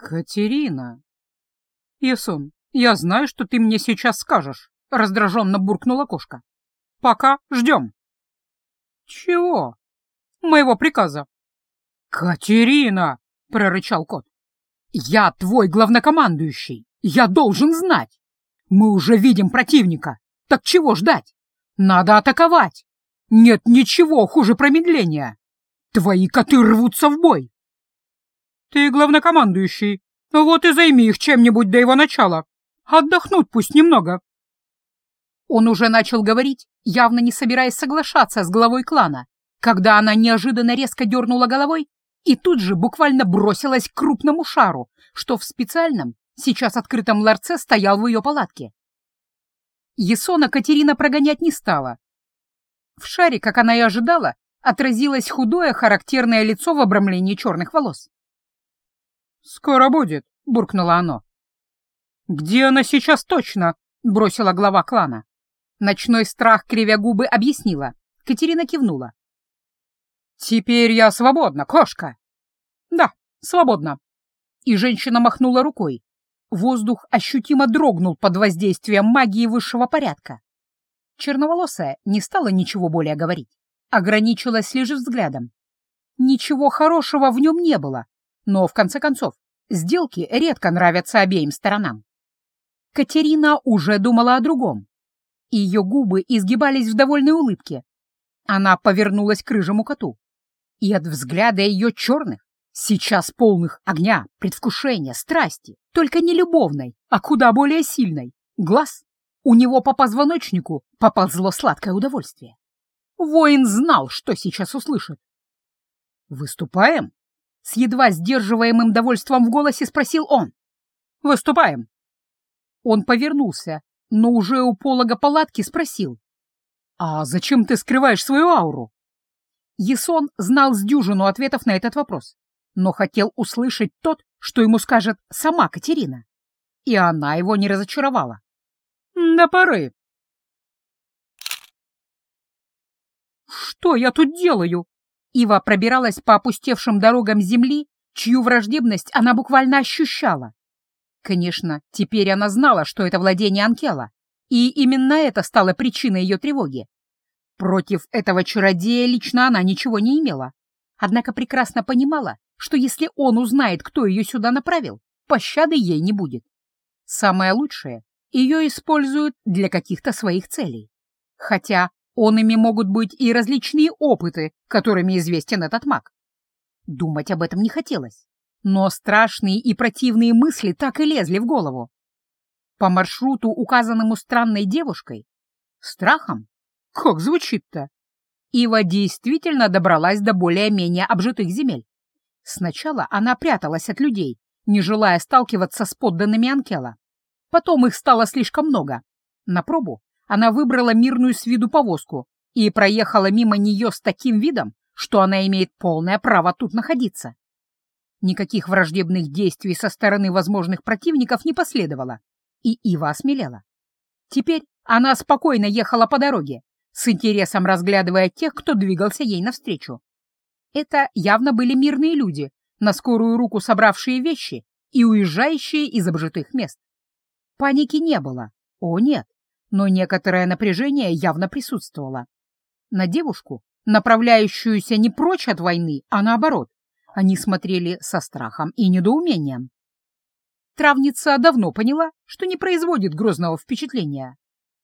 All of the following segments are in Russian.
Катерина. Ясон, я знаю, что ты мне сейчас скажешь, раздраженно буркнула кошка. Пока ждем. Чего? Моего приказа. Катерина, прорычал кот. Я твой главнокомандующий. Я должен знать. Мы уже видим противника. Так чего ждать? Надо атаковать. Нет ничего хуже промедления. Твои коты рвутся в бой. Ты главнокомандующий. Вот и займи их чем-нибудь до его начала. Отдохнут пусть немного. Он уже начал говорить, явно не собираясь соглашаться с главой клана, когда она неожиданно резко дернула головой и тут же буквально бросилась к крупному шару, что в специальном, сейчас открытом ларце стоял в ее палатке. Есона Катерина прогонять не стала. В шаре, как она и ожидала, отразилось худое характерное лицо в обрамлении черных волос. «Скоро будет», — буркнуло оно. «Где она сейчас точно?» — бросила глава клана. Ночной страх, кривя губы, объяснила. Катерина кивнула. «Теперь я свободна, кошка!» «Да, свободна!» И женщина махнула рукой. Воздух ощутимо дрогнул под воздействием магии высшего порядка. Черноволосая не стала ничего более говорить, ограничилась лишь взглядом. Ничего хорошего в нем не было, но, в конце концов, сделки редко нравятся обеим сторонам. Катерина уже думала о другом. Ее губы изгибались в довольной улыбке. Она повернулась к рыжему коту и от взгляда ее черных, сейчас полных огня, предвкушения, страсти, только не любовной, а куда более сильной, глаз, у него по позвоночнику поползло сладкое удовольствие. Воин знал, что сейчас услышит. «Выступаем?» — с едва сдерживаемым довольством в голосе спросил он. «Выступаем». Он повернулся, но уже у полога палатки спросил. «А зачем ты скрываешь свою ауру?» Есон знал с дюжину ответов на этот вопрос, но хотел услышать тот, что ему скажет сама Катерина. И она его не разочаровала. «До поры». «Что я тут делаю?» Ива пробиралась по опустевшим дорогам земли, чью враждебность она буквально ощущала. Конечно, теперь она знала, что это владение Анкела, и именно это стало причиной ее тревоги. Против этого чародея лично она ничего не имела, однако прекрасно понимала, что если он узнает, кто ее сюда направил, пощады ей не будет. Самое лучшее — ее используют для каких-то своих целей. Хотя он ими могут быть и различные опыты, которыми известен этот маг. Думать об этом не хотелось, но страшные и противные мысли так и лезли в голову. По маршруту, указанному странной девушкой, страхом как звучит-то? Ива действительно добралась до более-менее обжитых земель. Сначала она пряталась от людей, не желая сталкиваться с подданными Анкела. Потом их стало слишком много. На пробу она выбрала мирную с виду повозку и проехала мимо нее с таким видом, что она имеет полное право тут находиться. Никаких враждебных действий со стороны возможных противников не последовало, и Ива осмелела. Теперь она спокойно ехала по дороге, с интересом разглядывая тех, кто двигался ей навстречу. Это явно были мирные люди, на скорую руку собравшие вещи и уезжающие из обжитых мест. Паники не было, о нет, но некоторое напряжение явно присутствовало. На девушку, направляющуюся не прочь от войны, а наоборот, они смотрели со страхом и недоумением. Травница давно поняла, что не производит грозного впечатления.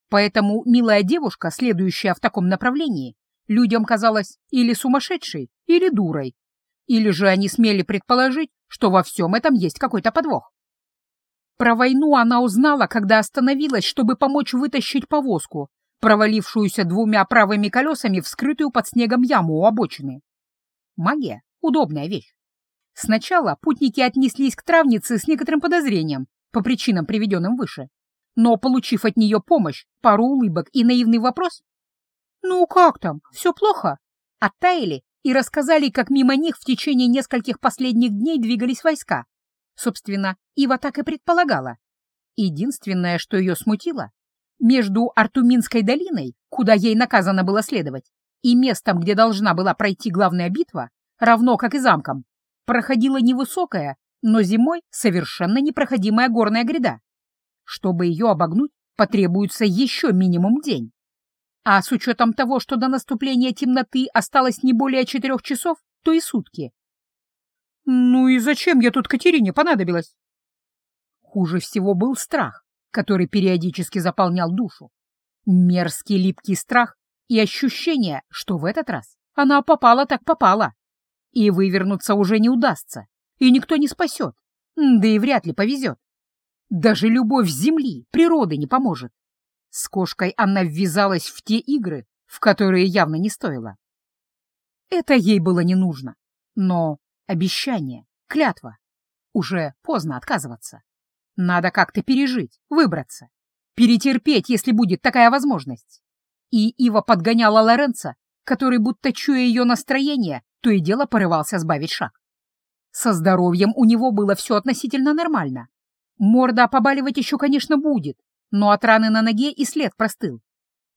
Поэтому милая девушка, следующая в таком направлении, людям казалась или сумасшедшей, или дурой, или же они смели предположить, что во всем этом есть какой-то подвох. Про войну она узнала, когда остановилась, чтобы помочь вытащить повозку, провалившуюся двумя правыми колесами в скрытую под снегом яму у обочины. Магия — удобная вещь. Сначала путники отнеслись к травнице с некоторым подозрением, по причинам, приведенным выше но, получив от нее помощь, пару улыбок и наивный вопрос «Ну как там, все плохо?» оттаяли и рассказали, как мимо них в течение нескольких последних дней двигались войска. Собственно, Ива так и предполагала. Единственное, что ее смутило, между Артуминской долиной, куда ей наказано было следовать, и местом, где должна была пройти главная битва, равно как и замком, проходила невысокая, но зимой совершенно непроходимая горная гряда. Чтобы ее обогнуть, потребуется еще минимум день. А с учетом того, что до наступления темноты осталось не более четырех часов, то и сутки. Ну и зачем я тут Катерине понадобилась? Хуже всего был страх, который периодически заполнял душу. Мерзкий липкий страх и ощущение, что в этот раз она попала так попала. И вывернуться уже не удастся, и никто не спасет, да и вряд ли повезет. Даже любовь земли, природы не поможет. С кошкой она ввязалась в те игры, в которые явно не стоило. Это ей было не нужно. Но обещание, клятва. Уже поздно отказываться. Надо как-то пережить, выбраться. Перетерпеть, если будет такая возможность. И Ива подгоняла Лоренца, который, будто чуя ее настроение, то и дело порывался сбавить шаг. Со здоровьем у него было все относительно нормально. Морда побаливать еще, конечно, будет, но от раны на ноге и след простыл.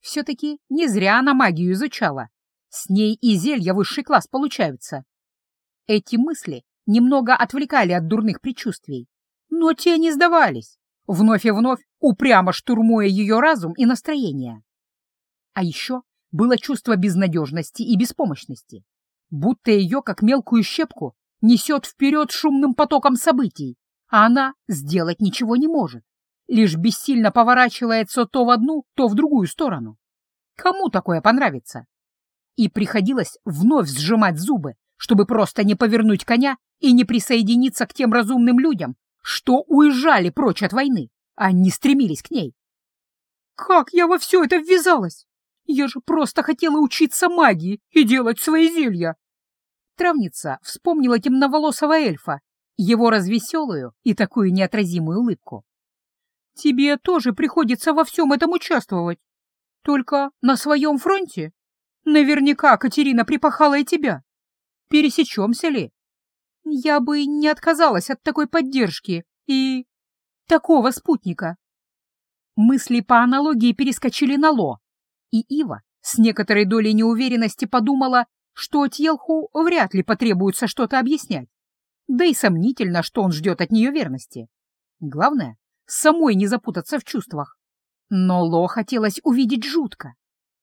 Все-таки не зря она магию изучала. С ней и зелья высший класс получаются. Эти мысли немного отвлекали от дурных предчувствий, но те не сдавались, вновь и вновь упрямо штурмуя ее разум и настроение. А еще было чувство безнадежности и беспомощности, будто ее, как мелкую щепку, несет вперед шумным потоком событий, а она сделать ничего не может лишь бессильно поворачивается то в одну, то в другую сторону. Кому такое понравится? И приходилось вновь сжимать зубы, чтобы просто не повернуть коня и не присоединиться к тем разумным людям, что уезжали прочь от войны, а не стремились к ней. Как я во все это ввязалась? Я же просто хотела учиться магии и делать свои зелья. Травница вспомнила темноволосого эльфа, его развеселую и такую неотразимую улыбку. Тебе тоже приходится во всем этом участвовать. Только на своем фронте? Наверняка Катерина припахала и тебя. Пересечемся ли? Я бы не отказалась от такой поддержки и... такого спутника. Мысли по аналогии перескочили на Ло, и Ива с некоторой долей неуверенности подумала, что Тьелху вряд ли потребуется что-то объяснять. Да и сомнительно, что он ждет от нее верности. Главное, самой не запутаться в чувствах. Но Ло хотелось увидеть жутко.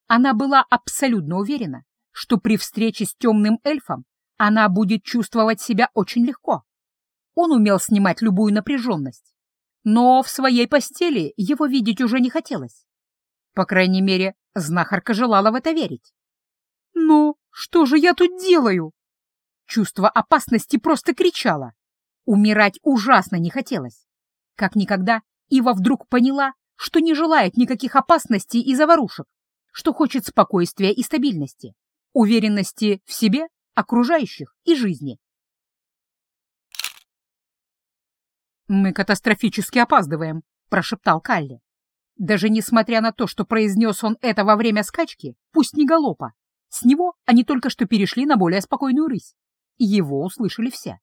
Она была абсолютно уверена, что при встрече с темным эльфом она будет чувствовать себя очень легко. Он умел снимать любую напряженность, но в своей постели его видеть уже не хотелось. По крайней мере, знахарка желала в это верить. «Ну, что же я тут делаю?» Чувство опасности просто кричало. Умирать ужасно не хотелось. Как никогда Ива вдруг поняла, что не желает никаких опасностей и заварушек, что хочет спокойствия и стабильности, уверенности в себе, окружающих и жизни. «Мы катастрофически опаздываем», — прошептал Калли. Даже несмотря на то, что произнес он это во время скачки, пусть не галопа, с него они только что перешли на более спокойную рысь. Его услышали все.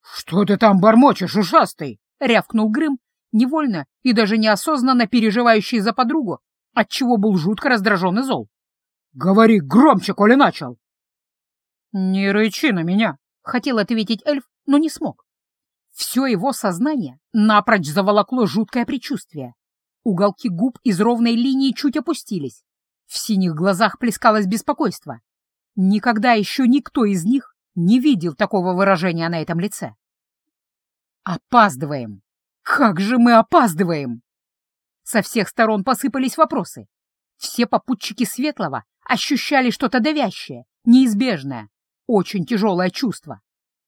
«Что ты там бормочешь, ушастый?» — рявкнул Грым, невольно и даже неосознанно переживающий за подругу, отчего был жутко раздражен и зол. «Говори громче, коли начал!» «Не рычи на меня!» — хотел ответить эльф, но не смог. Все его сознание напрочь заволокло жуткое предчувствие. Уголки губ из ровной линии чуть опустились. В синих глазах плескалось беспокойство. Никогда еще никто из них не видел такого выражения на этом лице. Опаздываем! Как же мы опаздываем! Со всех сторон посыпались вопросы. Все попутчики Светлого ощущали что-то давящее, неизбежное, очень тяжелое чувство.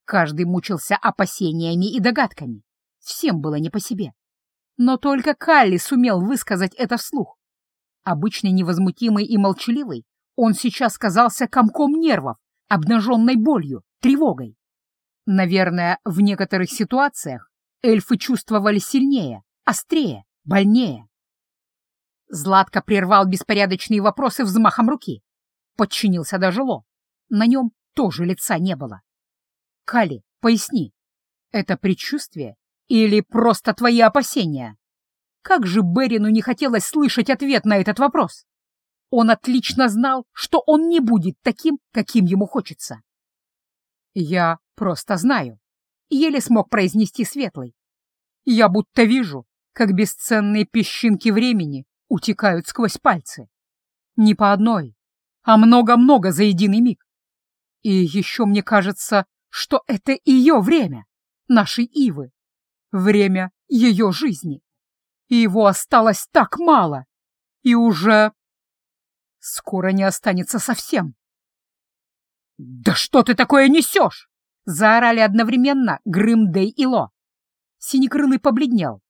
Каждый мучился опасениями и догадками. Всем было не по себе. Но только Калли сумел высказать это вслух. Обычно невозмутимый и молчаливый, он сейчас казался комком нервов, обнаженной болью, тревогой. Наверное, в некоторых ситуациях эльфы чувствовали сильнее, острее, больнее. Златко прервал беспорядочные вопросы взмахом руки. Подчинился даже Ло. На нем тоже лица не было. Кали, поясни, это предчувствие или просто твои опасения? Как же Берину не хотелось слышать ответ на этот вопрос? Он отлично знал, что он не будет таким, каким ему хочется. Я просто знаю. еле смог произнести светлый. Я будто вижу, как бесценные песчинки времени утекают сквозь пальцы. Не по одной, а много-много за единый миг. И еще мне кажется, что это ее время, нашей Ивы, время ее жизни. И его осталось так мало, и уже скоро не останется совсем. «Да что ты такое несешь?» — заорали одновременно Грым, Дэй и Ло. Синекрылый побледнел.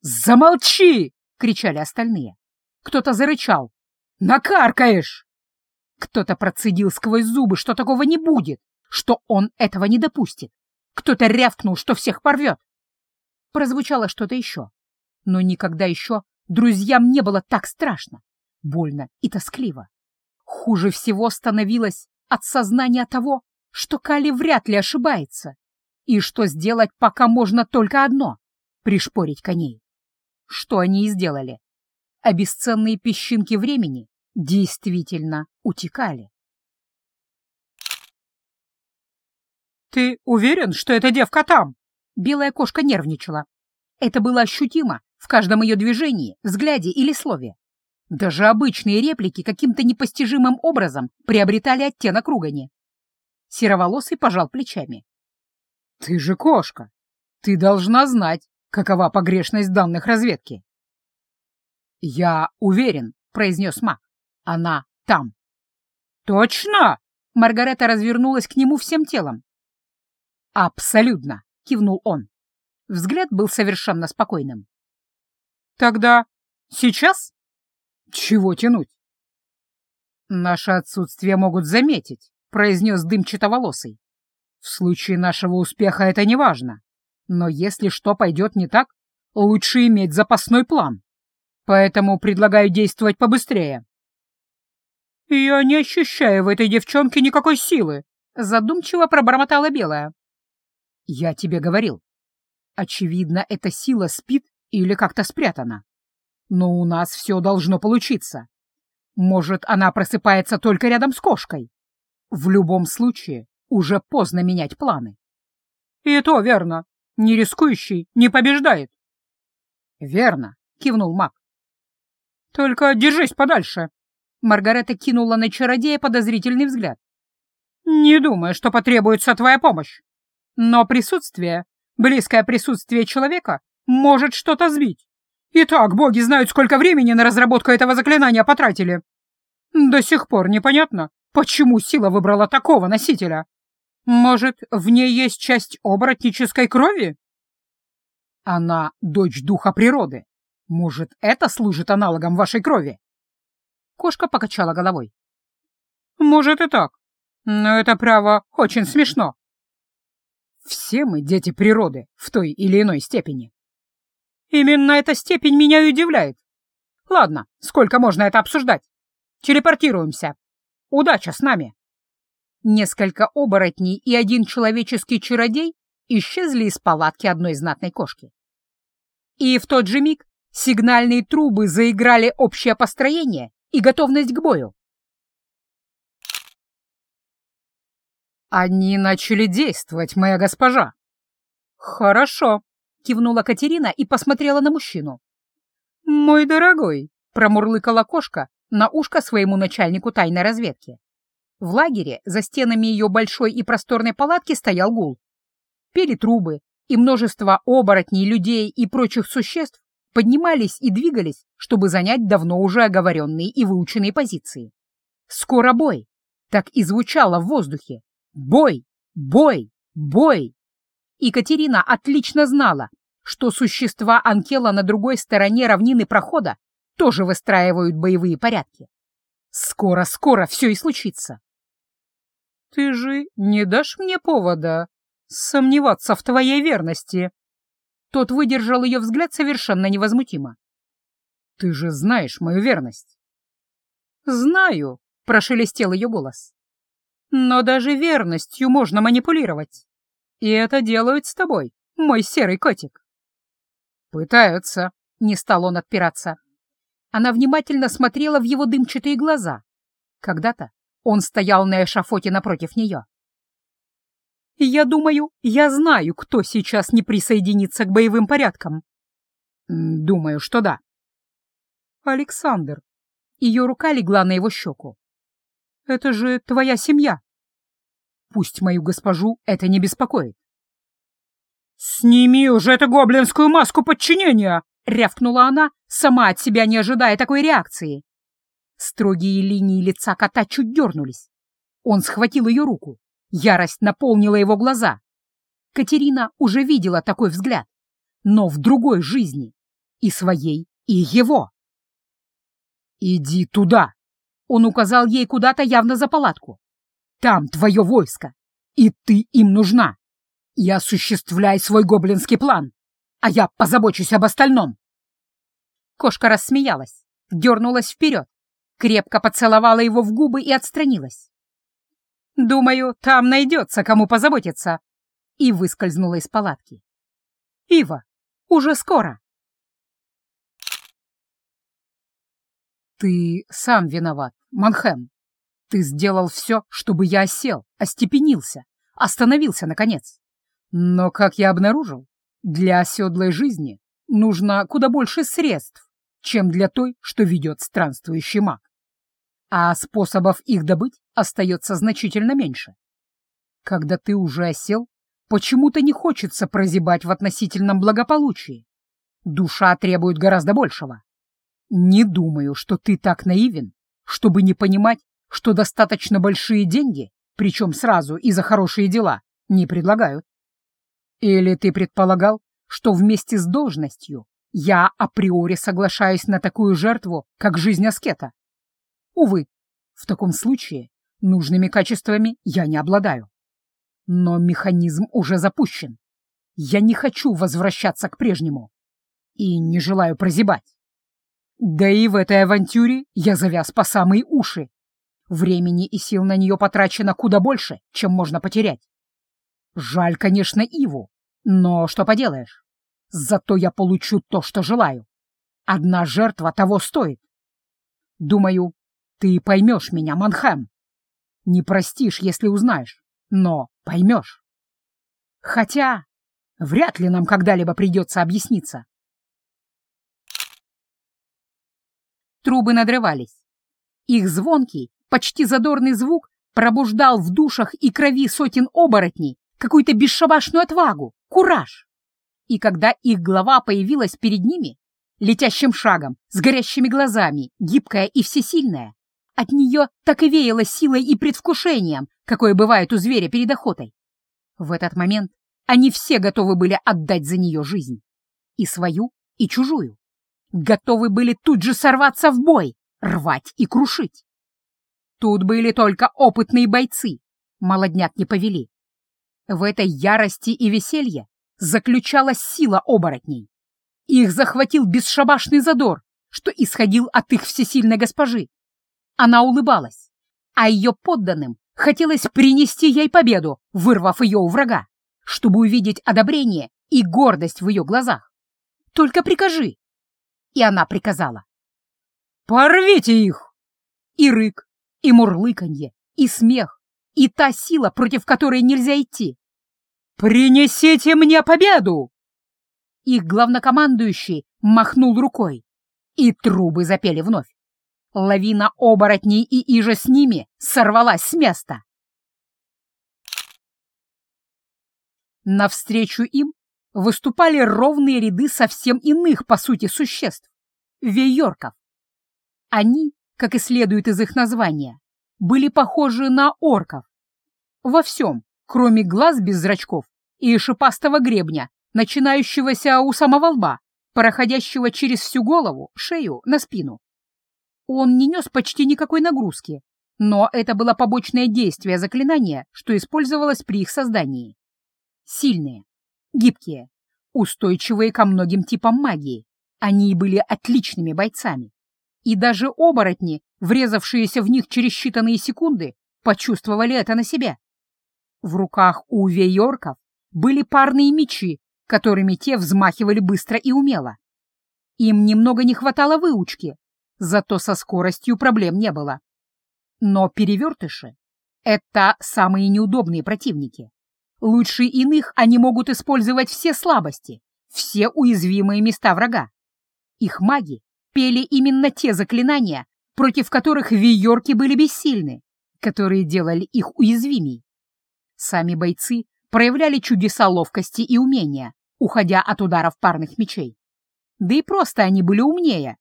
«Замолчи!» — кричали остальные. Кто-то зарычал. «Накаркаешь!» Кто-то процедил сквозь зубы, что такого не будет, что он этого не допустит. Кто-то рявкнул, что всех порвет. Прозвучало что-то еще. Но никогда еще друзьям не было так страшно, больно и тоскливо. Хуже всего становилось от сознания того, что Кали вряд ли ошибается, и что сделать пока можно только одно — пришпорить коней. Что они и сделали. А бесценные песчинки времени действительно утекали. «Ты уверен, что эта девка там?» Белая кошка нервничала. Это было ощутимо в каждом ее движении, взгляде или слове. Даже обычные реплики каким-то непостижимым образом приобретали оттенок ругани. Сероволосый пожал плечами. «Ты же кошка! Ты должна знать, какова погрешность данных разведки!» «Я уверен», — произнес маг. «Она там». «Точно!» — Маргарета развернулась к нему всем телом. «Абсолютно!» — кивнул он. Взгляд был совершенно спокойным. «Тогда сейчас?» «Чего тянуть?» «Наше отсутствие могут заметить», — произнес дымчатоволосый. «В случае нашего успеха это не важно. Но если что пойдет не так, лучше иметь запасной план. Поэтому предлагаю действовать побыстрее». «Я не ощущаю в этой девчонке никакой силы», — задумчиво пробормотала Белая. «Я тебе говорил. Очевидно, эта сила спит или как-то спрятана. Но у нас все должно получиться. Может, она просыпается только рядом с кошкой. В любом случае, уже поздно менять планы. И то верно. Не рискующий не побеждает. Верно, кивнул маг. Только держись подальше. Маргарета кинула на чародея подозрительный взгляд. Не думаю, что потребуется твоя помощь. Но присутствие, близкое присутствие человека, может что-то сбить. Итак, боги знают, сколько времени на разработку этого заклинания потратили. До сих пор непонятно, почему сила выбрала такого носителя. Может, в ней есть часть оборотнической крови? Она дочь духа природы. Может, это служит аналогом вашей крови? Кошка покачала головой. Может и так, но это право очень смешно. Все мы дети природы в той или иной степени. Именно эта степень меня и удивляет. Ладно, сколько можно это обсуждать? Телепортируемся. Удача с нами. Несколько оборотней и один человеческий чародей исчезли из палатки одной знатной кошки. И в тот же миг сигнальные трубы заиграли общее построение и готовность к бою. Они начали действовать, моя госпожа. Хорошо, — кивнула Катерина и посмотрела на мужчину. «Мой дорогой», — промурлыкала кошка на ушко своему начальнику тайной разведки. В лагере за стенами ее большой и просторной палатки стоял гул. Пели трубы, и множество оборотней, людей и прочих существ поднимались и двигались, чтобы занять давно уже оговоренные и выученные позиции. «Скоро бой!» Так и звучало в воздухе. «Бой! Бой! Бой!» Екатерина отлично знала, что существа Анкела на другой стороне равнины прохода тоже выстраивают боевые порядки. Скоро-скоро все и случится. Ты же не дашь мне повода сомневаться в твоей верности? Тот выдержал ее взгляд совершенно невозмутимо. Ты же знаешь мою верность. Знаю, прошелестел ее голос. Но даже верностью можно манипулировать. И это делают с тобой, мой серый котик. Пытаются, не стал он отпираться. Она внимательно смотрела в его дымчатые глаза. Когда-то он стоял на эшафоте напротив нее. Я думаю, я знаю, кто сейчас не присоединится к боевым порядкам. Думаю, что да. Александр. Ее рука легла на его щеку. Это же твоя семья. Пусть мою госпожу это не беспокоит. «Сними уже эту гоблинскую маску подчинения!» — рявкнула она, сама от себя не ожидая такой реакции. Строгие линии лица кота чуть дернулись. Он схватил ее руку. Ярость наполнила его глаза. Катерина уже видела такой взгляд, но в другой жизни. И своей, и его. «Иди туда!» Он указал ей куда-то явно за палатку. «Там твое войско, и ты им нужна. И осуществляй свой гоблинский план, а я позабочусь об остальном». Кошка рассмеялась, дернулась вперед, крепко поцеловала его в губы и отстранилась. «Думаю, там найдется, кому позаботиться», и выскользнула из палатки. «Ива, уже скоро!» «Ты сам виноват, Манхэм. Ты сделал все, чтобы я осел, остепенился, остановился, наконец. Но, как я обнаружил, для оседлой жизни нужно куда больше средств, чем для той, что ведет странствующий маг. А способов их добыть остается значительно меньше. Когда ты уже осел, почему-то не хочется прозябать в относительном благополучии. Душа требует гораздо большего. Не думаю, что ты так наивен, чтобы не понимать, что достаточно большие деньги, причем сразу и за хорошие дела, не предлагают. Или ты предполагал, что вместе с должностью я априори соглашаюсь на такую жертву, как жизнь аскета? Увы, в таком случае нужными качествами я не обладаю. Но механизм уже запущен. Я не хочу возвращаться к прежнему. И не желаю прозябать. Да и в этой авантюре я завяз по самые уши. Времени и сил на нее потрачено куда больше, чем можно потерять. Жаль, конечно, Иву, но что поделаешь. Зато я получу то, что желаю. Одна жертва того стоит. Думаю, ты поймешь меня, Манхэм. Не простишь, если узнаешь, но поймешь. Хотя вряд ли нам когда-либо придется объясниться. Трубы надрывались. Их звонкий, почти задорный звук пробуждал в душах и крови сотен оборотней какую-то бесшабашную отвагу, кураж. И когда их глава появилась перед ними, летящим шагом, с горящими глазами, гибкая и всесильная, от нее так и веяло силой и предвкушением, какое бывает у зверя перед охотой. В этот момент они все готовы были отдать за нее жизнь. И свою, и чужую готовы были тут же сорваться в бой, рвать и крушить. Тут были только опытные бойцы, молодняк не повели. В этой ярости и веселье заключалась сила оборотней. Их захватил бесшабашный задор, что исходил от их всесильной госпожи. Она улыбалась, а ее подданным хотелось принести ей победу, вырвав ее у врага, чтобы увидеть одобрение и гордость в ее глазах. Только прикажи, и она приказала. «Порвите их!» И рык, и мурлыканье, и смех, и та сила, против которой нельзя идти. «Принесите мне победу!» Их главнокомандующий махнул рукой, и трубы запели вновь. Лавина оборотней и иже с ними сорвалась с места. Навстречу им выступали ровные ряды совсем иных, по сути, существ — вейорков. Они, как и следует из их названия, были похожи на орков. Во всем, кроме глаз без зрачков и шипастого гребня, начинающегося у самого лба, проходящего через всю голову, шею, на спину. Он не нес почти никакой нагрузки, но это было побочное действие заклинания, что использовалось при их создании. Сильные, гибкие, устойчивые ко многим типам магии. Они были отличными бойцами. И даже оборотни, врезавшиеся в них через считанные секунды, почувствовали это на себе. В руках у вейорков были парные мечи, которыми те взмахивали быстро и умело. Им немного не хватало выучки, зато со скоростью проблем не было. Но перевертыши — это самые неудобные противники. Лучше иных они могут использовать все слабости, все уязвимые места врага. Их маги пели именно те заклинания, против которых виорки были бессильны, которые делали их уязвимей. Сами бойцы проявляли чудеса ловкости и умения, уходя от ударов парных мечей. Да и просто они были умнее.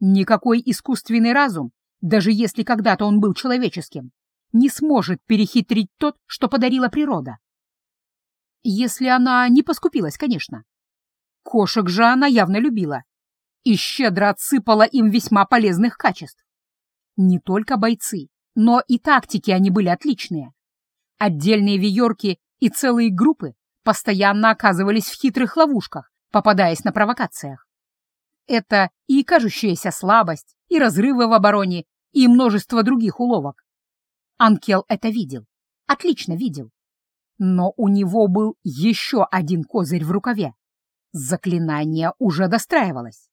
Никакой искусственный разум, даже если когда-то он был человеческим, не сможет перехитрить тот, что подарила природа. Если она не поскупилась, конечно. Кошек же она явно любила и щедро отсыпала им весьма полезных качеств. Не только бойцы, но и тактики они были отличные. Отдельные виорки и целые группы постоянно оказывались в хитрых ловушках, попадаясь на провокациях. Это и кажущаяся слабость, и разрывы в обороне, и множество других уловок. Анкел это видел, отлично видел. Но у него был еще один козырь в рукаве. Заклинание уже достраивалось.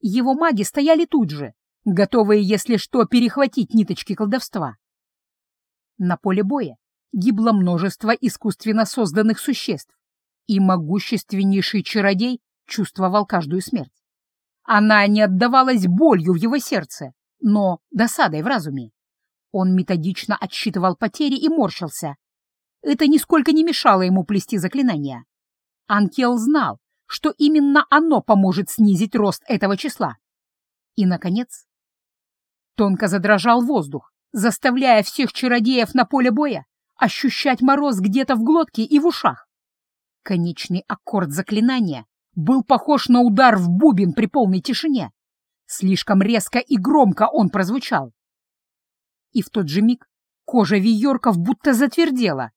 Его маги стояли тут же, готовые, если что, перехватить ниточки колдовства. На поле боя гибло множество искусственно созданных существ, и могущественнейший чародей чувствовал каждую смерть. Она не отдавалась болью в его сердце, но досадой в разуме. Он методично отсчитывал потери и морщился. Это нисколько не мешало ему плести заклинания. Анкел знал, что именно оно поможет снизить рост этого числа. И, наконец, тонко задрожал воздух, заставляя всех чародеев на поле боя ощущать мороз где-то в глотке и в ушах. Конечный аккорд заклинания был похож на удар в бубен при полной тишине. Слишком резко и громко он прозвучал. И в тот же миг кожа виерков будто затвердела.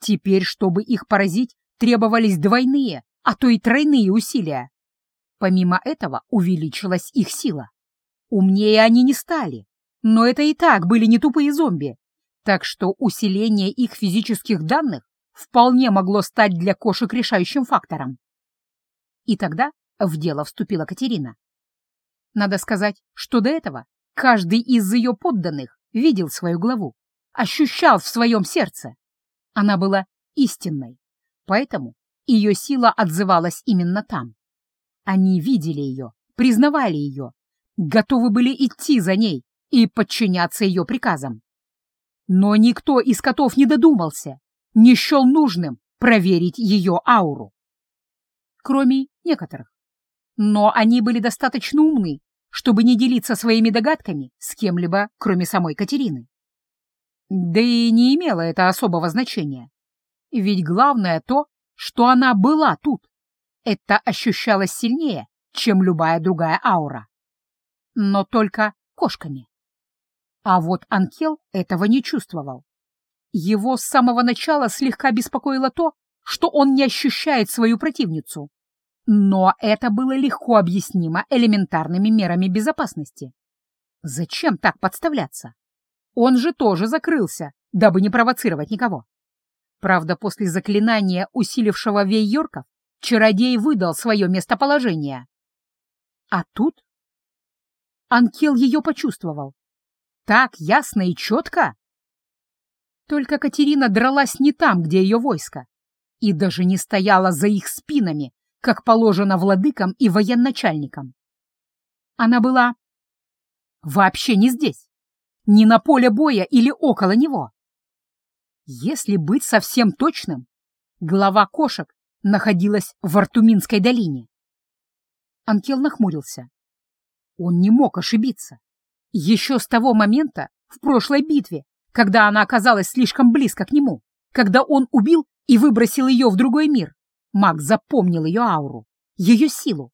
Теперь, чтобы их поразить, требовались двойные, а то и тройные усилия. Помимо этого увеличилась их сила. Умнее они не стали, но это и так были не тупые зомби, так что усиление их физических данных вполне могло стать для кошек решающим фактором. И тогда в дело вступила Катерина. Надо сказать, что до этого каждый из ее подданных видел свою главу, ощущал в своем сердце. Она была истинной, поэтому ее сила отзывалась именно там. Они видели ее, признавали ее, готовы были идти за ней и подчиняться ее приказам. Но никто из котов не додумался, не счел нужным проверить ее ауру. Кроме некоторых. Но они были достаточно умны, чтобы не делиться своими догадками с кем-либо, кроме самой Катерины. Да и не имело это особого значения. Ведь главное то, что она была тут. Это ощущалось сильнее, чем любая другая аура. Но только кошками. А вот Анкел этого не чувствовал. Его с самого начала слегка беспокоило то, что он не ощущает свою противницу. Но это было легко объяснимо элементарными мерами безопасности. Зачем так подставляться? Он же тоже закрылся, дабы не провоцировать никого. Правда, после заклинания, усилившего вейорков, чародей выдал свое местоположение. А тут Анкел ее почувствовал. Так ясно и четко. Только Катерина дралась не там, где ее войско, и даже не стояла за их спинами, как положено владыкам и военачальникам. Она была вообще не здесь, не на поле боя или около него. Если быть совсем точным, глава кошек находилась в Артуминской долине. Анкел нахмурился. Он не мог ошибиться. Еще с того момента, в прошлой битве, когда она оказалась слишком близко к нему, когда он убил и выбросил ее в другой мир, маг запомнил ее ауру, ее силу.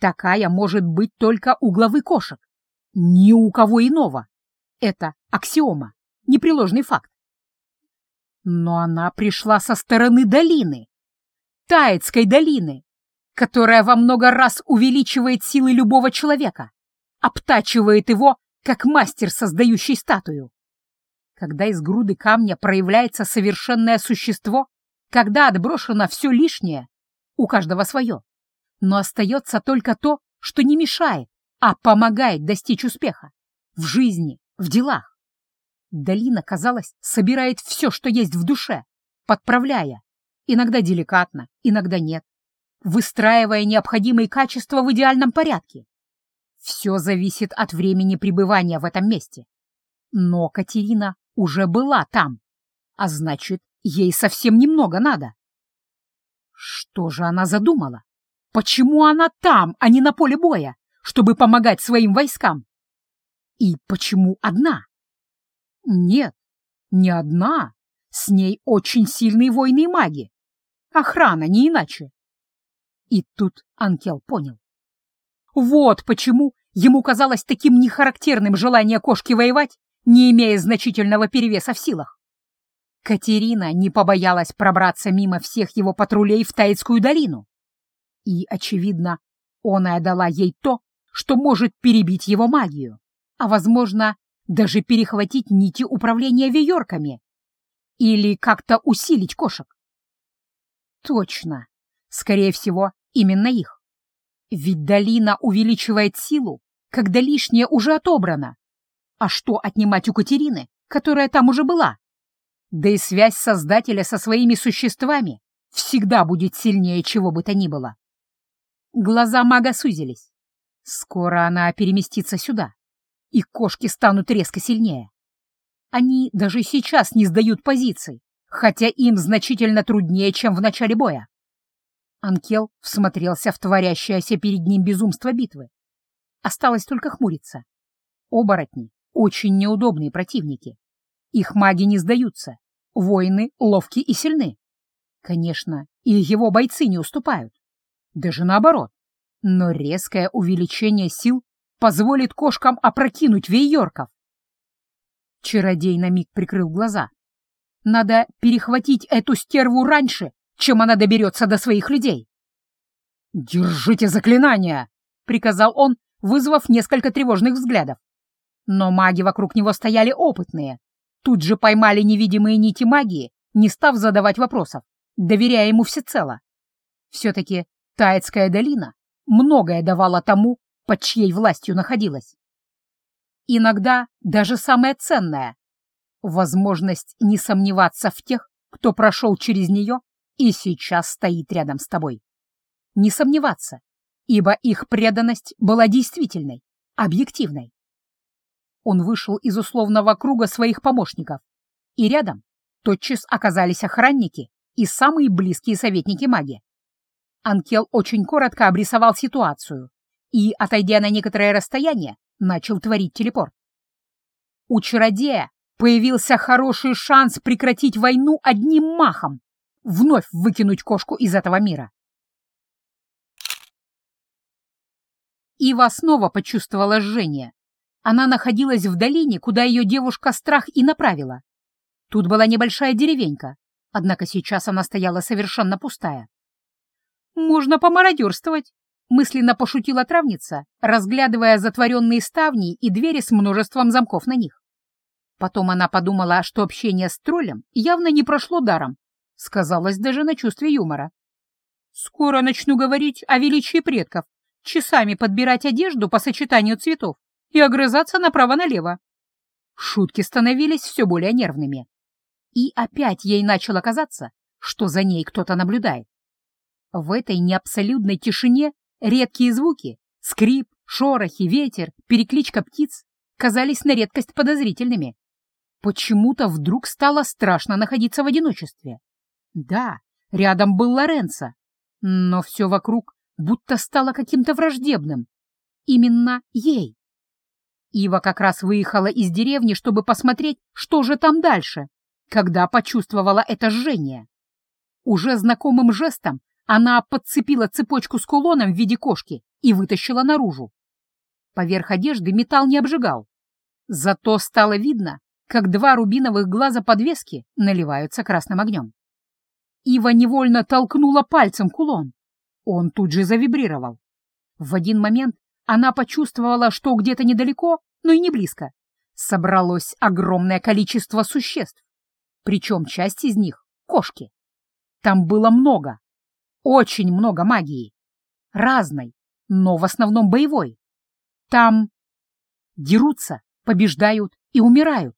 Такая может быть только у главы кошек. Ни у кого иного. Это аксиома, непреложный факт. Но она пришла со стороны долины, Таецкой долины, которая во много раз увеличивает силы любого человека, обтачивает его, как мастер, создающий статую. Когда из груды камня проявляется совершенное существо, когда отброшено все лишнее, у каждого свое, но остается только то, что не мешает, а помогает достичь успеха в жизни, в делах. Долина, казалось, собирает все, что есть в душе, подправляя, иногда деликатно, иногда нет, выстраивая необходимые качества в идеальном порядке. Все зависит от времени пребывания в этом месте. Но Катерина уже была там, а значит, ей совсем немного надо. Что же она задумала? Почему она там, а не на поле боя, чтобы помогать своим войскам? И почему одна? Нет, не одна. С ней очень сильные воины и маги. Охрана, не иначе. И тут Анкел понял. Вот почему ему казалось таким нехарактерным желание кошки воевать, не имея значительного перевеса в силах. Катерина не побоялась пробраться мимо всех его патрулей в Таицкую долину. И, очевидно, он и отдала ей то, что может перебить его магию, а, возможно, даже перехватить нити управления веерками или как-то усилить кошек. Точно. Скорее всего, именно их. Ведь долина увеличивает силу, когда лишнее уже отобрано. А что отнимать у Катерины, которая там уже была? Да и связь Создателя со своими существами всегда будет сильнее чего бы то ни было. Глаза мага сузились. Скоро она переместится сюда, и кошки станут резко сильнее. Они даже сейчас не сдают позиций, хотя им значительно труднее, чем в начале боя. Анкел всмотрелся в творящееся перед ним безумство битвы. Осталось только хмуриться. Оборотни — очень неудобные противники. Их маги не сдаются, воины ловки и сильны. Конечно, и его бойцы не уступают. Даже наоборот. Но резкое увеличение сил позволит кошкам опрокинуть вейорков. Чародей на миг прикрыл глаза. Надо перехватить эту стерву раньше, чем она доберется до своих людей. «Держите заклинание!» — приказал он, вызвав несколько тревожных взглядов. Но маги вокруг него стояли опытные. Тут же поймали невидимые нити магии, не став задавать вопросов, доверяя ему всецело. Все-таки Таецкая долина многое давала тому, под чьей властью находилась. Иногда даже самое ценное — возможность не сомневаться в тех, кто прошел через нее и сейчас стоит рядом с тобой. Не сомневаться, ибо их преданность была действительной, объективной. Он вышел из условного круга своих помощников, и рядом тотчас оказались охранники и самые близкие советники маги. Анкел очень коротко обрисовал ситуацию и, отойдя на некоторое расстояние, начал творить телепорт. У чародея появился хороший шанс прекратить войну одним махом, вновь выкинуть кошку из этого мира. Ива снова почувствовала жжение. Она находилась в долине, куда ее девушка страх и направила. Тут была небольшая деревенька, однако сейчас она стояла совершенно пустая. «Можно помародерствовать», — мысленно пошутила травница, разглядывая затворенные ставни и двери с множеством замков на них. Потом она подумала, что общение с троллем явно не прошло даром, сказалось даже на чувстве юмора. «Скоро начну говорить о величии предков, часами подбирать одежду по сочетанию цветов и огрызаться направо-налево». Шутки становились все более нервными. И опять ей начало казаться, что за ней кто-то наблюдает. В этой неабсолютной тишине редкие звуки — скрип, шорохи, ветер, перекличка птиц — казались на редкость подозрительными. Почему-то вдруг стало страшно находиться в одиночестве. Да, рядом был Лоренцо, но все вокруг будто стало каким-то враждебным. Именно ей. Ива как раз выехала из деревни, чтобы посмотреть, что же там дальше, когда почувствовала это жжение. Уже знакомым жестом она подцепила цепочку с кулоном в виде кошки и вытащила наружу. Поверх одежды металл не обжигал. Зато стало видно, как два рубиновых глаза подвески наливаются красным огнем. Ива невольно толкнула пальцем кулон. Он тут же завибрировал. В один момент она почувствовала, что где-то недалеко, но и не близко, собралось огромное количество существ. Причем часть из них — кошки. Там было много, очень много магии. Разной, но в основном боевой. Там дерутся, побеждают и умирают.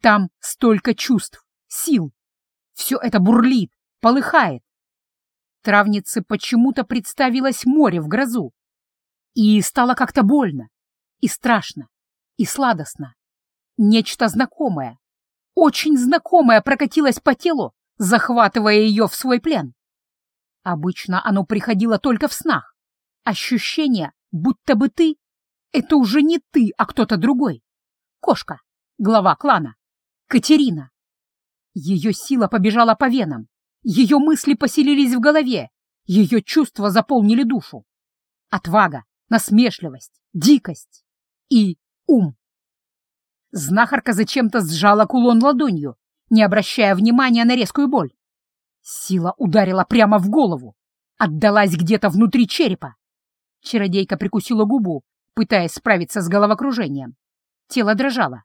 Там столько чувств, сил. Все это бурлит, полыхает. Травнице почему-то представилось море в грозу. И стало как-то больно, и страшно, и сладостно. Нечто знакомое, очень знакомое прокатилось по телу, захватывая ее в свой плен. Обычно оно приходило только в снах. Ощущение, будто бы ты — это уже не ты, а кто-то другой. Кошка, глава клана, Катерина. Ее сила побежала по венам, ее мысли поселились в голове, ее чувства заполнили душу. Отвага, насмешливость, дикость и ум. Знахарка зачем-то сжала кулон ладонью, не обращая внимания на резкую боль. Сила ударила прямо в голову, отдалась где-то внутри черепа. Чародейка прикусила губу, пытаясь справиться с головокружением. Тело дрожало.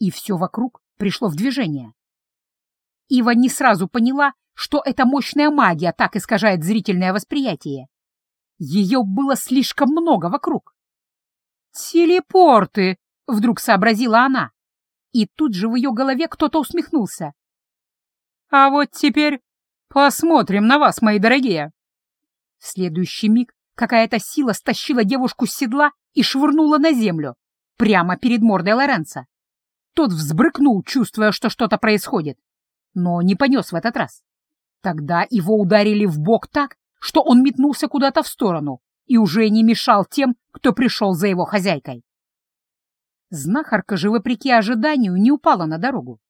И все вокруг пришло в движение. Ива не сразу поняла, что эта мощная магия так искажает зрительное восприятие. Ее было слишком много вокруг. «Телепорты!» — вдруг сообразила она. И тут же в ее голове кто-то усмехнулся. «А вот теперь посмотрим на вас, мои дорогие!» В следующий миг какая-то сила стащила девушку с седла и швырнула на землю, прямо перед мордой Лоренца. Тот взбрыкнул, чувствуя, что что-то происходит, но не понес в этот раз. Тогда его ударили в бок так, что он метнулся куда-то в сторону и уже не мешал тем, кто пришел за его хозяйкой. Знахарка же, вопреки ожиданию, не упала на дорогу.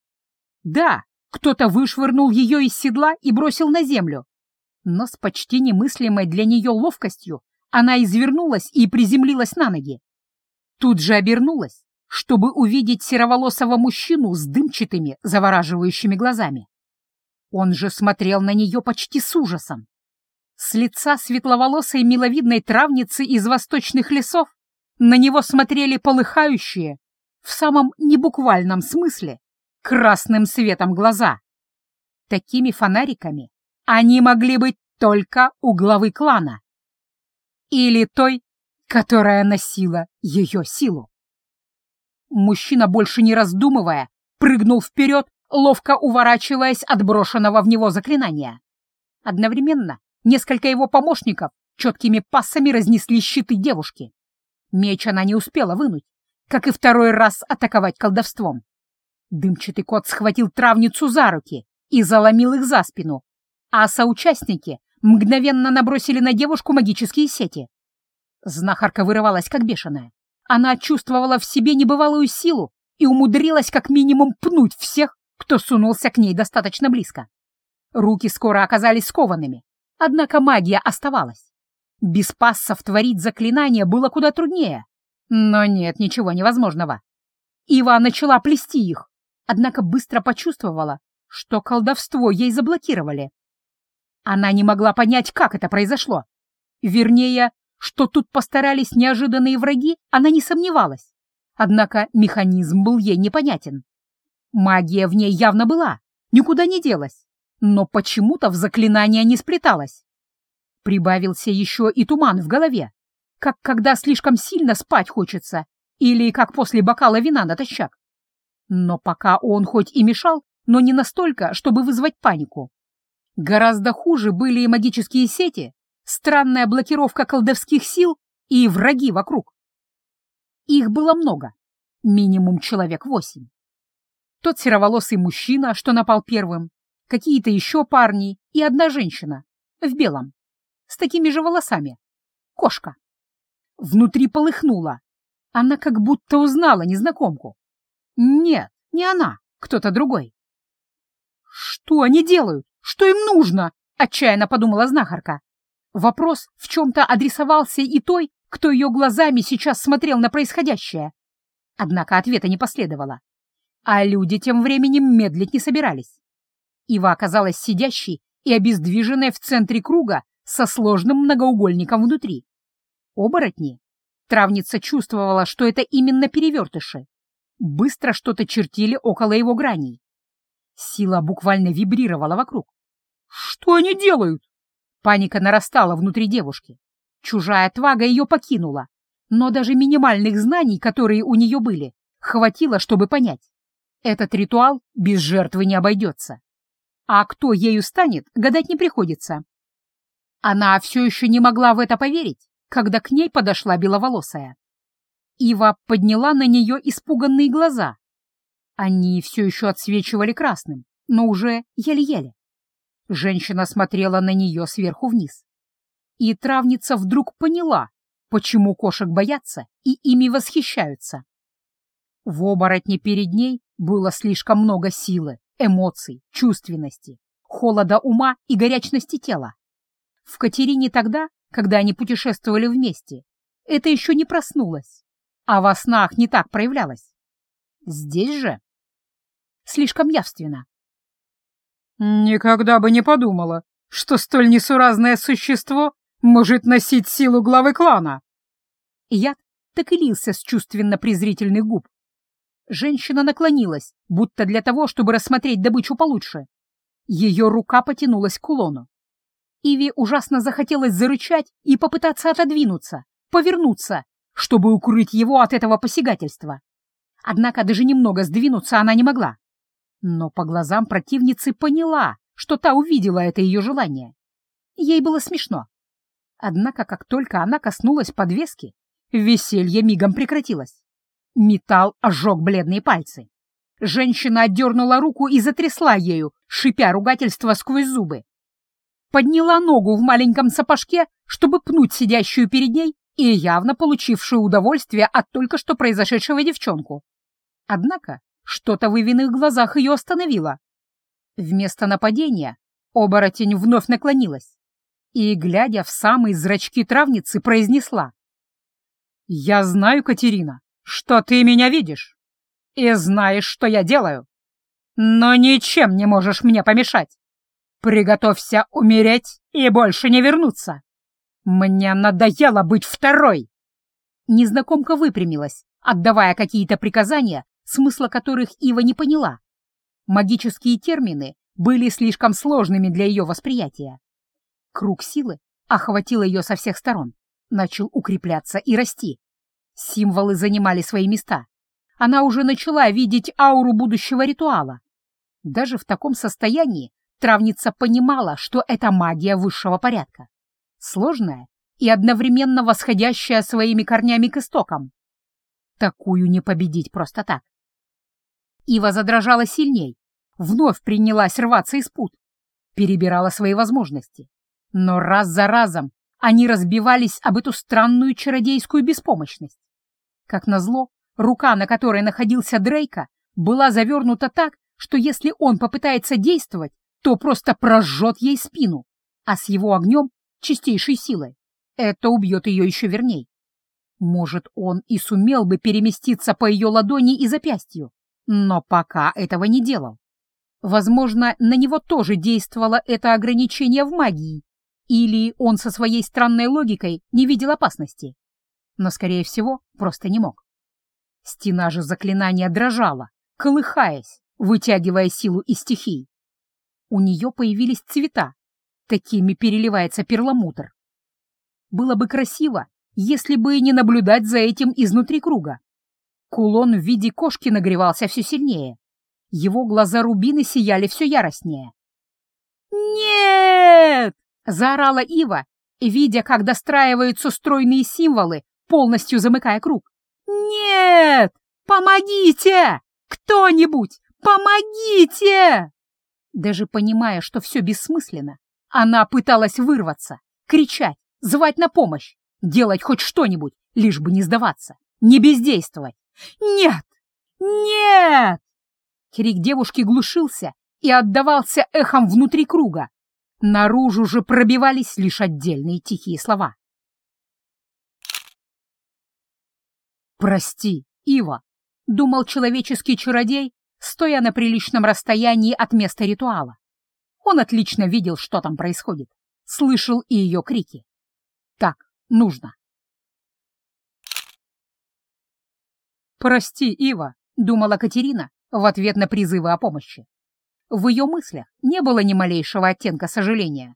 Да, кто-то вышвырнул ее из седла и бросил на землю, но с почти немыслимой для нее ловкостью она извернулась и приземлилась на ноги. Тут же обернулась, чтобы увидеть сероволосого мужчину с дымчатыми, завораживающими глазами. Он же смотрел на нее почти с ужасом. С лица светловолосой миловидной травницы из восточных лесов на него смотрели полыхающие, в самом небуквальном смысле, красным светом глаза. Такими фонариками они могли быть только у главы клана. Или той, которая носила ее силу. Мужчина, больше не раздумывая, прыгнул вперед, ловко уворачиваясь от брошенного в него заклинания. Одновременно несколько его помощников четкими пассами разнесли щиты девушки. Меч она не успела вынуть, как и второй раз атаковать колдовством. Дымчатый кот схватил травницу за руки и заломил их за спину, а соучастники мгновенно набросили на девушку магические сети. Знахарка вырывалась как бешеная. Она чувствовала в себе небывалую силу и умудрилась как минимум пнуть всех, кто сунулся к ней достаточно близко. Руки скоро оказались скованными, однако магия оставалась. Без пассов творить заклинания было куда труднее. Но нет ничего невозможного. Ива начала плести их, однако быстро почувствовала, что колдовство ей заблокировали. Она не могла понять, как это произошло. Вернее, что тут постарались неожиданные враги, она не сомневалась. Однако механизм был ей непонятен. Магия в ней явно была, никуда не делась, но почему-то в заклинание не сплеталась. Прибавился еще и туман в голове, как когда слишком сильно спать хочется, или как после бокала вина натощак. Но пока он хоть и мешал, но не настолько, чтобы вызвать панику. Гораздо хуже были и магические сети, странная блокировка колдовских сил и враги вокруг. Их было много, минимум человек восемь. Тот сероволосый мужчина, что напал первым, какие-то еще парни и одна женщина в белом, с такими же волосами. Кошка. Внутри полыхнула. Она как будто узнала незнакомку. Нет, не она, кто-то другой. «Что они делают? Что им нужно?» — отчаянно подумала знахарка. Вопрос в чем-то адресовался и той, кто ее глазами сейчас смотрел на происходящее. Однако ответа не последовало. А люди тем временем медлить не собирались. Ива оказалась сидящей и обездвиженной в центре круга со сложным многоугольником внутри. Оборотни. Травница чувствовала, что это именно перевертыши. Быстро что-то чертили около его граней. Сила буквально вибрировала вокруг. «Что они делают?» Паника нарастала внутри девушки. Чужая отвага ее покинула, но даже минимальных знаний, которые у нее были, хватило, чтобы понять. Этот ритуал без жертвы не обойдется. А кто ею станет, гадать не приходится. Она все еще не могла в это поверить, когда к ней подошла беловолосая. Ива подняла на нее испуганные глаза. Они все еще отсвечивали красным, но уже еле-еле. Женщина смотрела на нее сверху вниз. И травница вдруг поняла, почему кошек боятся и ими восхищаются. В оборотне перед ней было слишком много силы, эмоций, чувственности, холода ума и горячности тела. В Катерине тогда, когда они путешествовали вместе, это еще не проснулось, а во снах не так проявлялось. Здесь же слишком явственно. «Никогда бы не подумала, что столь несуразное существо может носить силу главы клана!» Яд так и лился с чувственно-презрительных губ. Женщина наклонилась, будто для того, чтобы рассмотреть добычу получше. Ее рука потянулась к кулону. Иви ужасно захотелось зарычать и попытаться отодвинуться, повернуться, чтобы укрыть его от этого посягательства. Однако даже немного сдвинуться она не могла. Но по глазам противницы поняла, что та увидела это ее желание. Ей было смешно. Однако, как только она коснулась подвески, веселье мигом прекратилось. Металл ожег бледные пальцы. Женщина отдернула руку и затрясла ею, шипя ругательство сквозь зубы. Подняла ногу в маленьком сапожке, чтобы пнуть сидящую перед ней и явно получившую удовольствие от только что произошедшего девчонку. Однако что-то в Ивиных глазах ее остановило. Вместо нападения оборотень вновь наклонилась и, глядя в самые зрачки травницы, произнесла. «Я знаю, Катерина, что ты меня видишь и знаешь, что я делаю, но ничем не можешь мне помешать. Приготовься умереть и больше не вернуться. Мне надоело быть второй!» Незнакомка выпрямилась, отдавая какие-то приказания, смысла которых Ива не поняла. Магические термины были слишком сложными для ее восприятия. Круг силы охватил ее со всех сторон, начал укрепляться и расти. Символы занимали свои места. Она уже начала видеть ауру будущего ритуала. Даже в таком состоянии травница понимала, что это магия высшего порядка. Сложная и одновременно восходящая своими корнями к истокам. Такую не победить просто так. Ива задрожала сильней, вновь принялась рваться из пут, перебирала свои возможности. Но раз за разом они разбивались об эту странную чародейскую беспомощность. Как назло, рука, на которой находился Дрейка, была завернута так, что если он попытается действовать, то просто прожжет ей спину, а с его огнем, чистейшей силой, это убьет ее еще верней. Может, он и сумел бы переместиться по ее ладони и запястью, но пока этого не делал. Возможно, на него тоже действовало это ограничение в магии, или он со своей странной логикой не видел опасности, но, скорее всего, просто не мог. Стена же заклинания дрожала, колыхаясь, вытягивая силу из стихий. У нее появились цвета, такими переливается перламутр. Было бы красиво, если бы не наблюдать за этим изнутри круга. Кулон в виде кошки нагревался все сильнее. Его глаза рубины сияли все яростнее. «Нет!» — заорала Ива, видя, как достраиваются стройные символы, полностью замыкая круг. «Нет! Помогите! Кто-нибудь! Помогите!» Даже понимая, что все бессмысленно, она пыталась вырваться, кричать, звать на помощь, делать хоть что-нибудь, лишь бы не сдаваться, не бездействовать. «Нет! Нет!» Крик девушки глушился и отдавался эхом внутри круга. Наружу же пробивались лишь отдельные тихие слова. «Прости, Ива», — думал человеческий чародей, стоя на приличном расстоянии от места ритуала. Он отлично видел, что там происходит, слышал и ее крики. Так нужно. «Прости, Ива», — думала Катерина в ответ на призывы о помощи. В ее мыслях не было ни малейшего оттенка сожаления.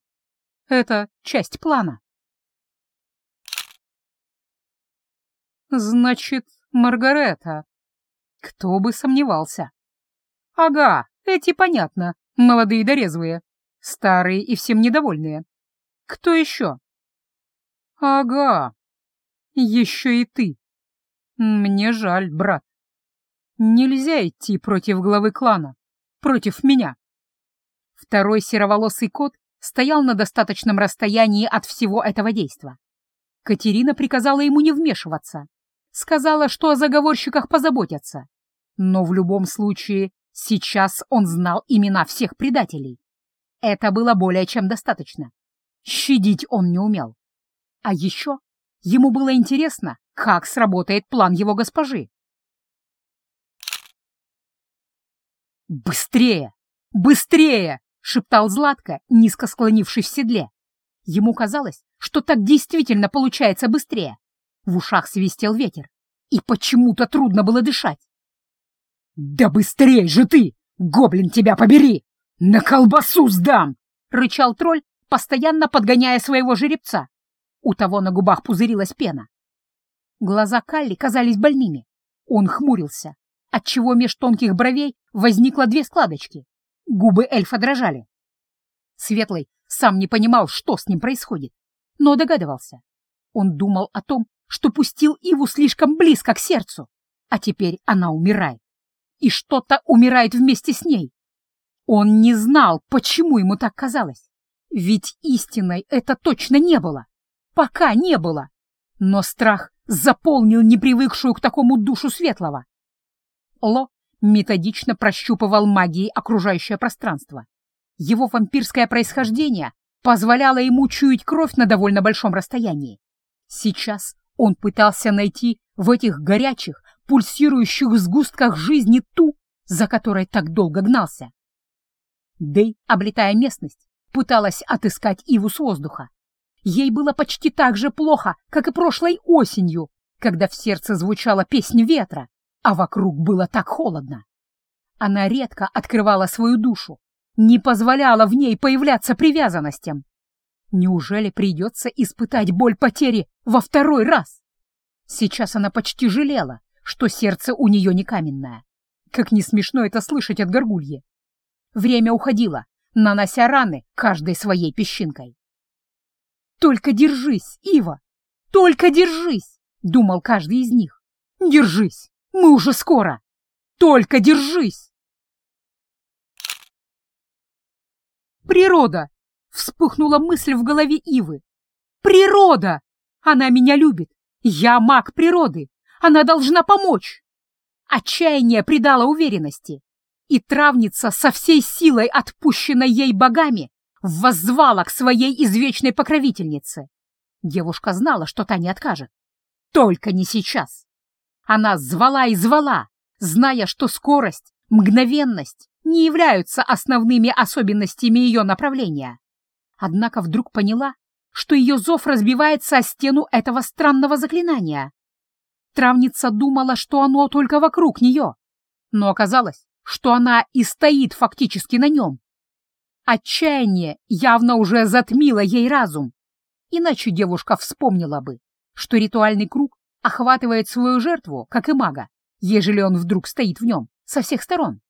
Это часть плана. Значит, Маргарета. Кто бы сомневался. Ага, эти понятно, Молодые да резвые, старые и всем недовольные. Кто еще? Ага, еще и ты. Мне жаль, брат. Нельзя идти против главы клана, против меня. Второй сероволосый кот стоял на достаточном расстоянии от всего этого действа. Катерина приказала ему не вмешиваться. Сказала, что о заговорщиках позаботятся. Но в любом случае, сейчас он знал имена всех предателей. Это было более чем достаточно. Щадить он не умел. А еще ему было интересно, как сработает план его госпожи. «Быстрее! Быстрее!» — шептал Златко, низко склонившись в седле. Ему казалось, что так действительно получается быстрее. В ушах свистел ветер, и почему-то трудно было дышать. «Да быстрей же ты! Гоблин тебя побери! На колбасу сдам!» — рычал тролль, постоянно подгоняя своего жеребца. У того на губах пузырилась пена. Глаза Калли казались больными. Он хмурился, отчего меж тонких бровей возникло две складочки. Губы эльфа дрожали. Светлый сам не понимал, что с ним происходит, но догадывался. Он думал о том, что пустил Иву слишком близко к сердцу, а теперь она умирает. И что-то умирает вместе с ней. Он не знал, почему ему так казалось. Ведь истиной это точно не было. Пока не было. Но страх заполнил непривыкшую к такому душу светлого. Ло методично прощупывал магией окружающее пространство. Его вампирское происхождение позволяло ему чуять кровь на довольно большом расстоянии. Сейчас он пытался найти в этих горячих, пульсирующих сгустках жизни ту, за которой так долго гнался. Дэй, облетая местность, пыталась отыскать Иву с воздуха. Ей было почти так же плохо, как и прошлой осенью, когда в сердце звучала песня ветра, а вокруг было так холодно. Она редко открывала свою душу, не позволяла в ней появляться привязанностям. Неужели придется испытать боль потери во второй раз? Сейчас она почти жалела, что сердце у нее не каменное. Как не смешно это слышать от горгульи. Время уходило, нанося раны каждой своей песчинкой. «Только держись, Ива! Только держись!» — думал каждый из них. «Держись! Мы уже скоро! Только держись!» «Природа!» — вспыхнула мысль в голове Ивы. «Природа! Она меня любит! Я маг природы! Она должна помочь!» Отчаяние придало уверенности, и травница со всей силой, отпущенной ей богами, воззвала к своей извечной покровительнице. Девушка знала, что та не откажет. Только не сейчас. Она звала и звала, зная, что скорость, мгновенность не являются основными особенностями ее направления. Однако вдруг поняла, что ее зов разбивается о стену этого странного заклинания. Травница думала, что оно только вокруг нее, но оказалось, что она и стоит фактически на нем. Отчаяние явно уже затмило ей разум, иначе девушка вспомнила бы, что ритуальный круг охватывает свою жертву, как и мага, ежели он вдруг стоит в нем со всех сторон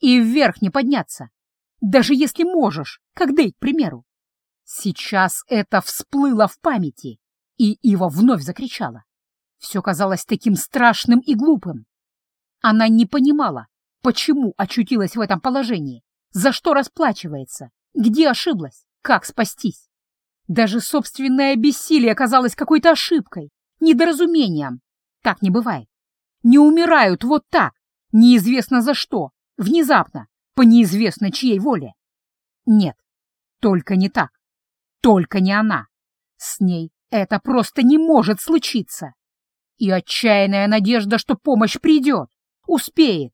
и вверх не подняться, даже если можешь, как Дэй, к примеру. Сейчас это всплыло в памяти, и Ива вновь закричала. Все казалось таким страшным и глупым. Она не понимала, почему очутилась в этом положении, за что расплачивается, где ошиблась, как спастись. Даже собственное бессилие оказалось какой-то ошибкой, недоразумением. Так не бывает. Не умирают вот так, неизвестно за что, Внезапно, по неизвестно чьей воле. Нет, только не так. Только не она. С ней это просто не может случиться. И отчаянная надежда, что помощь придет, успеет.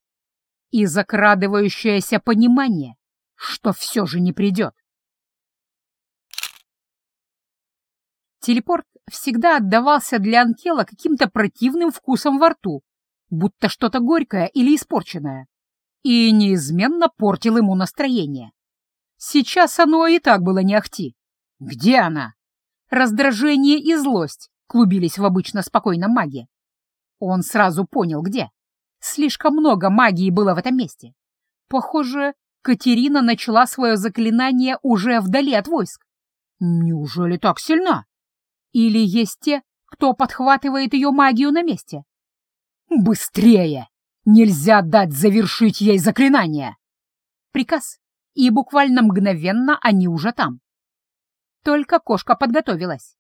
И закрадывающееся понимание, что все же не придет. Телепорт всегда отдавался для Анкела каким-то противным вкусом во рту, будто что-то горькое или испорченное и неизменно портил ему настроение. Сейчас оно и так было не ахти. Где она? Раздражение и злость клубились в обычно спокойном маге. Он сразу понял, где. Слишком много магии было в этом месте. Похоже, Катерина начала свое заклинание уже вдали от войск. Неужели так сильна? Или есть те, кто подхватывает ее магию на месте? «Быстрее! Нельзя дать завершить ей заклинание!» Приказ, и буквально мгновенно они уже там. Только кошка подготовилась.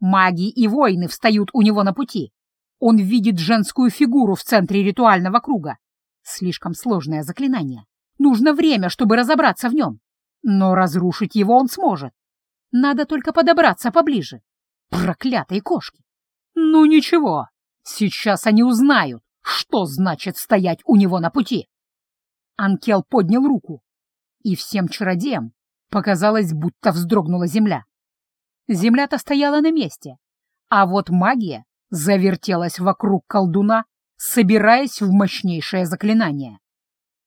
Маги и воины встают у него на пути. Он видит женскую фигуру в центре ритуального круга. Слишком сложное заклинание. Нужно время, чтобы разобраться в нем. Но разрушить его он сможет. Надо только подобраться поближе. Проклятые кошки! Ну ничего, сейчас они узнают, что значит стоять у него на пути. Анкел поднял руку, и всем чародеям показалось, будто вздрогнула земля. Земля-то стояла на месте, а вот магия завертелась вокруг колдуна, собираясь в мощнейшее заклинание.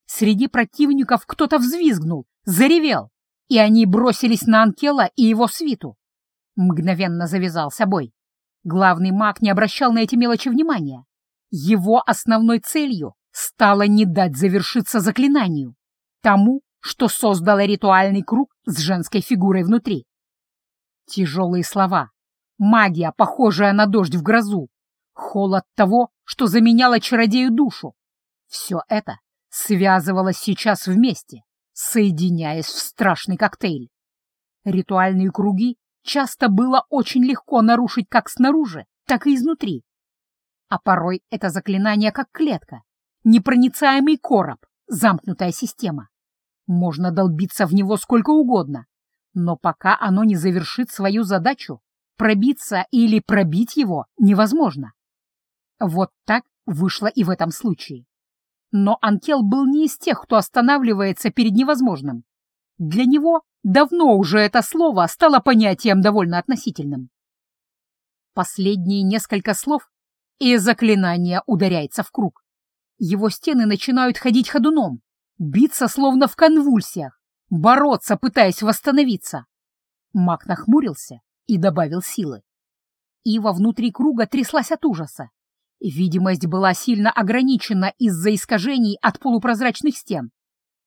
Среди противников кто-то взвизгнул, заревел, и они бросились на Анкела и его свиту. Мгновенно завязался бой. Главный маг не обращал на эти мелочи внимания. Его основной целью стало не дать завершиться заклинанию, тому, что создало ритуальный круг с женской фигурой внутри. Тяжелые слова, магия, похожая на дождь в грозу, холод того, что заменяло чародею душу. Все это связывалось сейчас вместе, соединяясь в страшный коктейль. Ритуальные круги часто было очень легко нарушить как снаружи, так и изнутри. А порой это заклинание как клетка, непроницаемый короб, замкнутая система. Можно долбиться в него сколько угодно, но пока оно не завершит свою задачу, пробиться или пробить его невозможно. Вот так вышло и в этом случае. Но Анкел был не из тех, кто останавливается перед невозможным. Для него давно уже это слово стало понятием довольно относительным. Последние несколько слов, и заклинание ударяется в круг. Его стены начинают ходить ходуном, биться словно в конвульсиях, бороться, пытаясь восстановиться. Маг нахмурился и добавил силы. Ива внутри круга тряслась от ужаса. Видимость была сильно ограничена из-за искажений от полупрозрачных стен.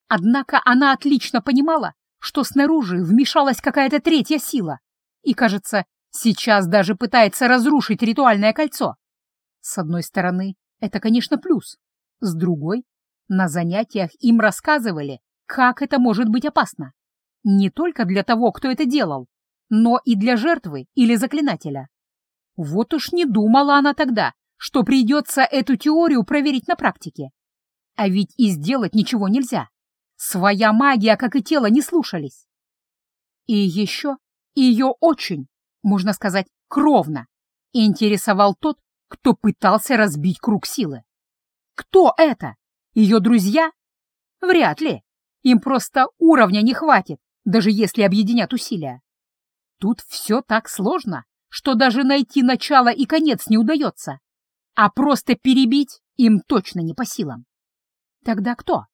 Однако она отлично понимала, что снаружи вмешалась какая-то третья сила и, кажется, сейчас даже пытается разрушить ритуальное кольцо. С одной стороны, это, конечно, плюс. С другой, на занятиях им рассказывали, как это может быть опасно. Не только для того, кто это делал, но и для жертвы или заклинателя. Вот уж не думала она тогда, что придется эту теорию проверить на практике. А ведь и сделать ничего нельзя. Своя магия, как и тело, не слушались. И еще ее очень, можно сказать, кровно интересовал тот, кто пытался разбить круг силы. Кто это? Ее друзья? Вряд ли. Им просто уровня не хватит, даже если объединят усилия. Тут все так сложно, что даже найти начало и конец не удается а просто перебить им точно не по силам. Тогда кто?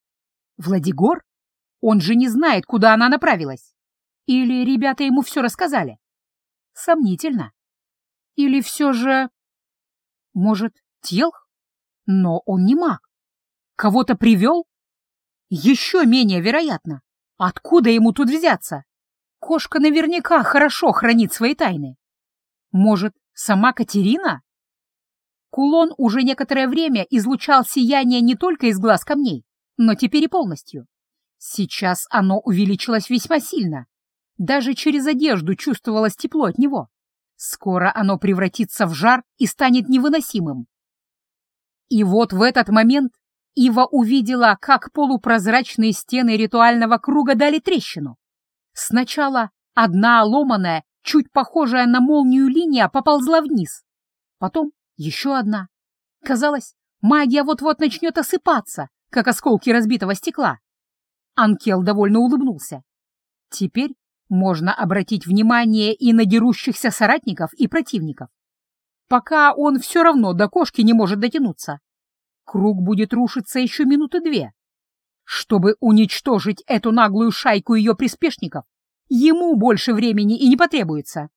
Владигор? Он же не знает, куда она направилась. Или ребята ему все рассказали? Сомнительно. Или все же... Может, Телх? Но он не маг. Кого-то привел? Еще менее вероятно. Откуда ему тут взяться? Кошка наверняка хорошо хранит свои тайны. Может, сама Катерина? Кулон уже некоторое время излучал сияние не только из глаз камней, но теперь и полностью. Сейчас оно увеличилось весьма сильно. Даже через одежду чувствовалось тепло от него. Скоро оно превратится в жар и станет невыносимым. И вот в этот момент Ива увидела, как полупрозрачные стены ритуального круга дали трещину. Сначала одна ломаная, чуть похожая на молнию линия поползла вниз. Потом еще одна. Казалось, магия вот-вот начнет осыпаться, как осколки разбитого стекла. Анкел довольно улыбнулся. Теперь можно обратить внимание и на дерущихся соратников и противников. Пока он все равно до кошки не может дотянуться. Круг будет рушиться еще минуты две. Чтобы уничтожить эту наглую шайку ее приспешников, ему больше времени и не потребуется.